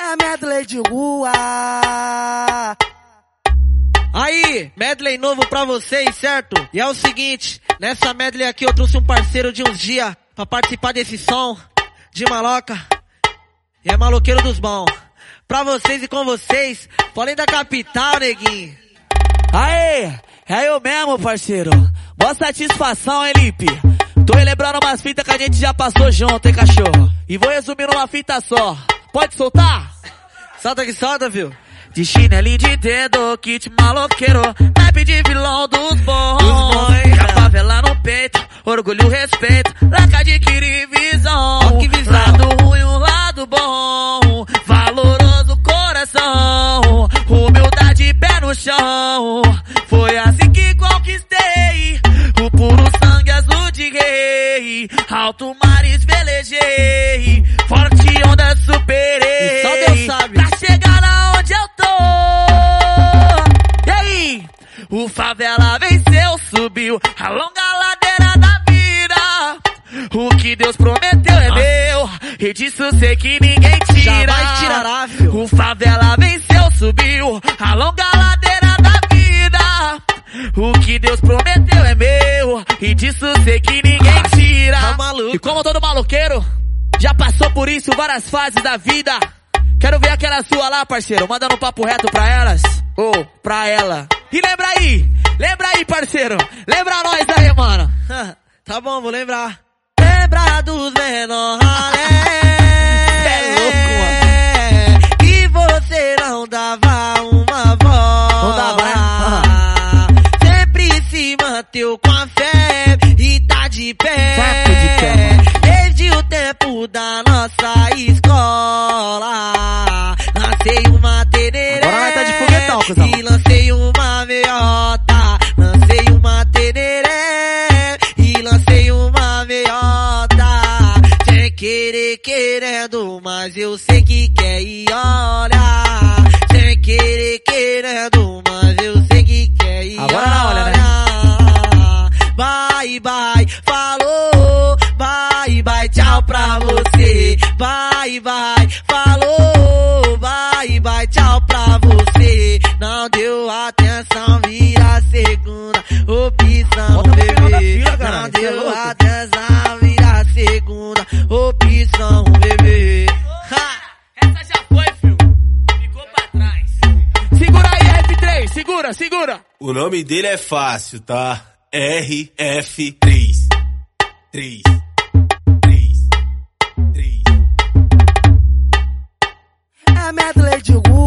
é medley de rua. Aí, medley novo pra vocês, certo? E é o seguinte, nessa medley aqui eu trouxe um parceiro de uns dias pra participar desse som de maloca. E é maloqueiro dos bons. Pra vocês e com vocês, falei da capital, neguinho. Aê, é eu mesmo, parceiro. Boa satisfação, hein, Lipe? Tô relembrando umas fitas que a gente já passou junto, hein, cachorro? E vou resumir numa fita só. Pode soltar? Solta que solta, viu? De chinelinho de dedo, kit maloqueiro, naipe de vilão dos bons. A favela no peito, orgulho, respeito, laca adquirir visão. Que visão. Lado ruim, um lado bom, valoroso coração, humildade, pé no chão. Foi assim que conquistei o puro sangue azul de rei. Alto mares velejei, O favela venceu, subiu a longa ladeira da vida. O que Deus prometeu é meu, e disso sei que ninguém tira. Jamais tirará, filho. O favela venceu, subiu a longa ladeira da vida. O que Deus prometeu é meu, e disso sei que ninguém tira. tá maluco. E como todo maloqueiro, já passou por isso várias fases da vida. Quero ver aquela sua lá, parceiro, mandando um papo reto pra elas. Ou pra ela. E lembra aí, lembra aí, parceiro. Lembra nós aí, mano. tá bom, vou lembrar. Lembra dos menores. é louco, mano. E você não dava uma voz. Não dava, né? Sempre se manteve com a fé e tá de pé. Papo de pé. Desde o tempo da nossa escola. Lancei uma tereré. Agora nós tá de foguetão, cuzão. Querendo, mas eu sei que quer e olha. Sem querer querendo, mas eu sei que quer e Agora não olha, né? Bye, bye, falou. Bye, bye, tchau pra você. Bye, bye, falou. Bye, bye, tchau pra você. Não deu atenção, vira segunda opção, bebê. Não é deu atenção, vira segunda opção, segura, segura. O nome dele é fácil, tá? RF3. 3. 3. 3. É medley de.